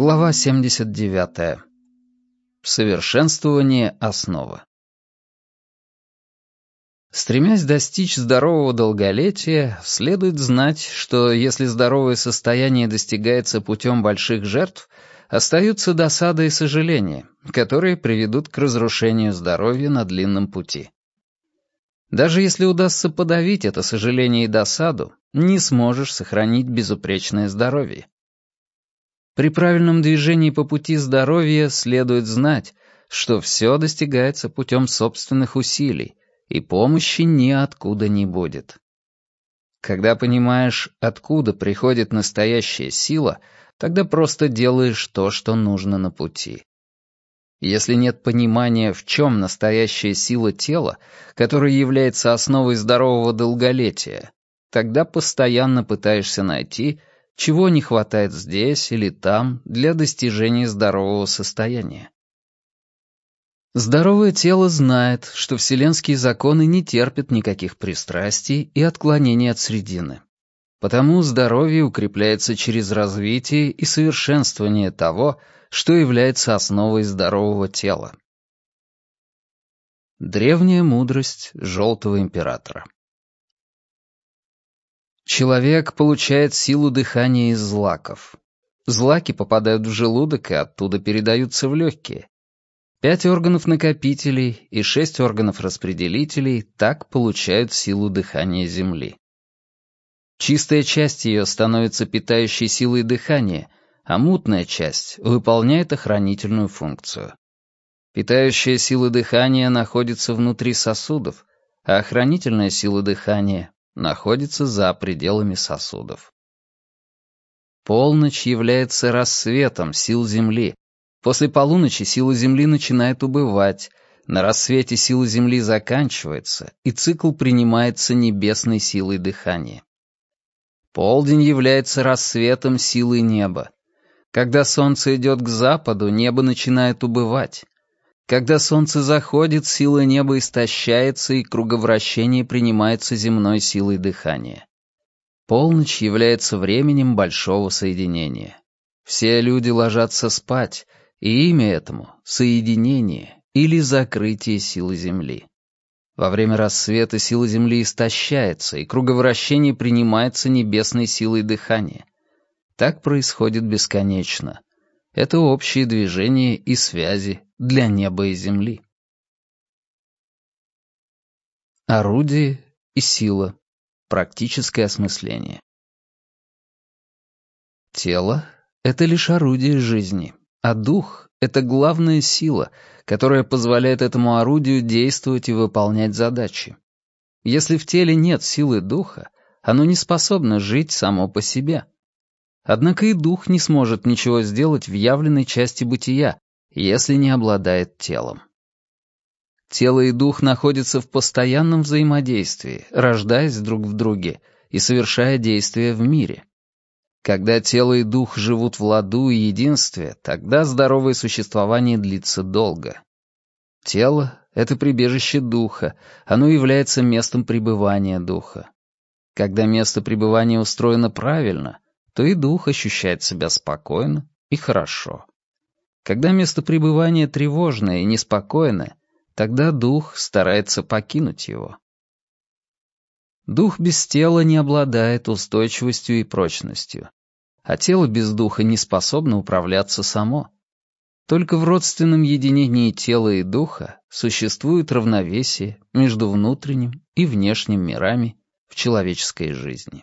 Глава 79. Совершенствование основы. Стремясь достичь здорового долголетия, следует знать, что если здоровое состояние достигается путем больших жертв, остаются досада и сожаления, которые приведут к разрушению здоровья на длинном пути. Даже если удастся подавить это сожаление и досаду, не сможешь сохранить безупречное здоровье. При правильном движении по пути здоровья следует знать, что все достигается путем собственных усилий, и помощи ниоткуда не будет. Когда понимаешь, откуда приходит настоящая сила, тогда просто делаешь то, что нужно на пути. Если нет понимания, в чем настоящая сила тела, которая является основой здорового долголетия, тогда постоянно пытаешься найти, чего не хватает здесь или там для достижения здорового состояния. Здоровое тело знает, что вселенские законы не терпят никаких пристрастий и отклонений от средины. Потому здоровье укрепляется через развитие и совершенствование того, что является основой здорового тела. Древняя мудрость Желтого Императора Человек получает силу дыхания из злаков. Злаки попадают в желудок и оттуда передаются в легкие. Пять органов-накопителей и шесть органов-распределителей так получают силу дыхания Земли. Чистая часть ее становится питающей силой дыхания, а мутная часть выполняет охранительную функцию. Питающая сила дыхания находится внутри сосудов, а охранительная сила дыхания находится за пределами сосудов. Полночь является рассветом сил Земли. После полуночи сила Земли начинает убывать, на рассвете сила Земли заканчивается, и цикл принимается небесной силой дыхания. Полдень является рассветом силы неба. Когда солнце идет к западу, небо начинает убывать. Когда солнце заходит, сила неба истощается, и круговращение принимается земной силой дыхания. Полночь является временем большого соединения. Все люди ложатся спать, и имя этому — соединение или закрытие силы Земли. Во время рассвета сила Земли истощается, и круговращение принимается небесной силой дыхания. Так происходит бесконечно. Это общие движения и связи для неба и земли. Орудие и сила. Практическое осмысление. Тело — это лишь орудие жизни, а дух — это главная сила, которая позволяет этому орудию действовать и выполнять задачи. Если в теле нет силы духа, оно не способно жить само по себе. Однако и дух не сможет ничего сделать в явленной части бытия, если не обладает телом. Тело и дух находятся в постоянном взаимодействии, рождаясь друг в друге и совершая действия в мире. Когда тело и дух живут в ладу и единстве, тогда здоровое существование длится долго. Тело — это прибежище духа, оно является местом пребывания духа. Когда место пребывания устроено правильно, то и дух ощущает себя спокойно и хорошо. Когда место пребывания тревожное и неспокойное, тогда дух старается покинуть его. Дух без тела не обладает устойчивостью и прочностью, а тело без духа не способно управляться само. Только в родственном единении тела и духа существует равновесие между внутренним и внешним мирами в человеческой жизни.